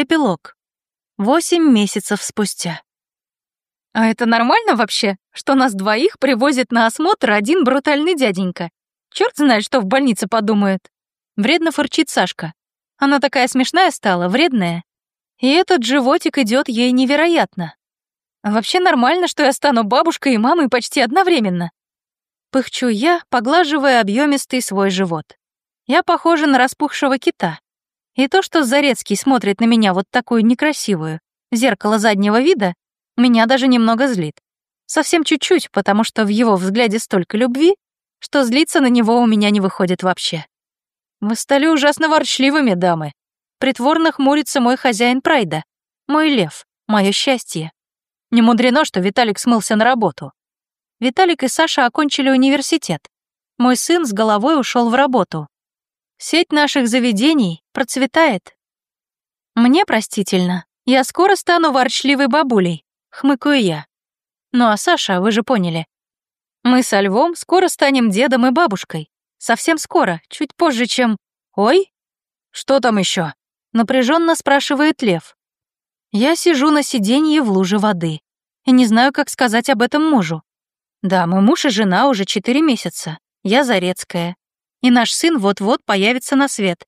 Эпилог. Восемь месяцев спустя. А это нормально вообще, что нас двоих привозит на осмотр один брутальный дяденька? Черт знает, что в больнице подумают. Вредно фырчит Сашка. Она такая смешная стала, вредная. И этот животик идет ей невероятно. Вообще нормально, что я стану бабушкой и мамой почти одновременно. Пыхчу я, поглаживая объемистый свой живот. Я похожа на распухшего кита. И то, что Зарецкий смотрит на меня вот такую некрасивую, зеркало заднего вида, меня даже немного злит. Совсем чуть-чуть, потому что в его взгляде столько любви, что злиться на него у меня не выходит вообще. Вы стали ужасно ворчливыми, дамы. Притворно хмурится мой хозяин Прайда, мой лев, мое счастье. Не мудрено, что Виталик смылся на работу. Виталик и Саша окончили университет. Мой сын с головой ушел в работу. Сеть наших заведений процветает. Мне простительно, я скоро стану ворчливой бабулей, хмыкаю я. Ну а Саша, вы же поняли. Мы со Львом скоро станем дедом и бабушкой. Совсем скоро, чуть позже, чем... Ой, что там еще? Напряженно спрашивает Лев. Я сижу на сиденье в луже воды и не знаю, как сказать об этом мужу. Да, мы муж и жена уже четыре месяца. Я Зарецкая и наш сын вот-вот появится на свет.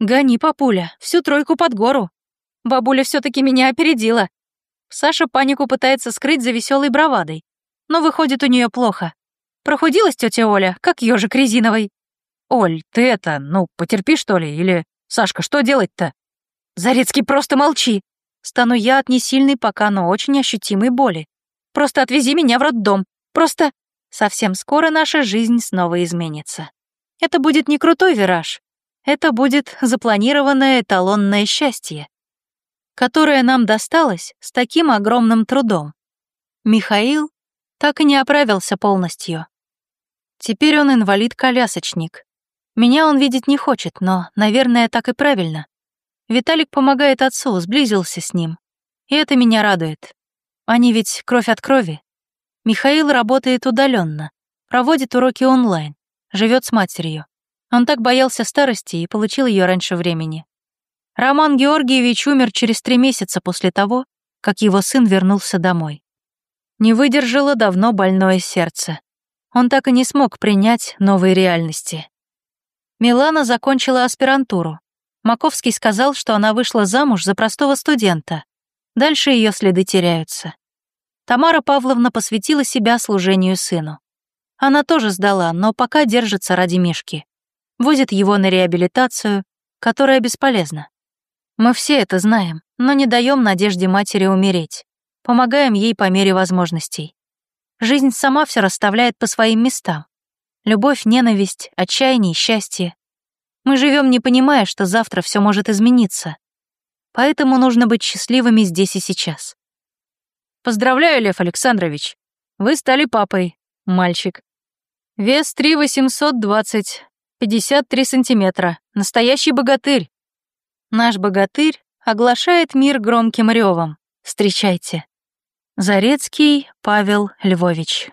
Гони, папуля, всю тройку под гору. Бабуля все таки меня опередила. Саша панику пытается скрыть за веселой бравадой, но выходит у нее плохо. Прохудилась тетя Оля, как ежик резиновый. «Оль, ты это, ну, потерпи, что ли, или... Сашка, что делать-то?» «Зарецкий, просто молчи!» Стану я от несильной пока, но очень ощутимой боли. «Просто отвези меня в роддом. Просто...» Совсем скоро наша жизнь снова изменится. Это будет не крутой вираж, это будет запланированное эталонное счастье, которое нам досталось с таким огромным трудом. Михаил так и не оправился полностью. Теперь он инвалид-колясочник. Меня он видеть не хочет, но, наверное, так и правильно. Виталик помогает отцу, сблизился с ним. И это меня радует. Они ведь кровь от крови. Михаил работает удаленно, проводит уроки онлайн живет с матерью. Он так боялся старости и получил ее раньше времени. Роман Георгиевич умер через три месяца после того, как его сын вернулся домой. Не выдержало давно больное сердце. Он так и не смог принять новые реальности. Милана закончила аспирантуру. Маковский сказал, что она вышла замуж за простого студента. Дальше ее следы теряются. Тамара Павловна посвятила себя служению сыну. Она тоже сдала, но пока держится ради Мишки. Возит его на реабилитацию, которая бесполезна. Мы все это знаем, но не даем надежде матери умереть. Помогаем ей по мере возможностей. Жизнь сама все расставляет по своим местам. Любовь, ненависть, отчаяние, счастье. Мы живем, не понимая, что завтра все может измениться. Поэтому нужно быть счастливыми здесь и сейчас. Поздравляю, Лев Александрович. Вы стали папой, мальчик. Вес 3 820, 53 сантиметра. Настоящий богатырь. Наш богатырь оглашает мир громким ревом. Встречайте. Зарецкий Павел Львович.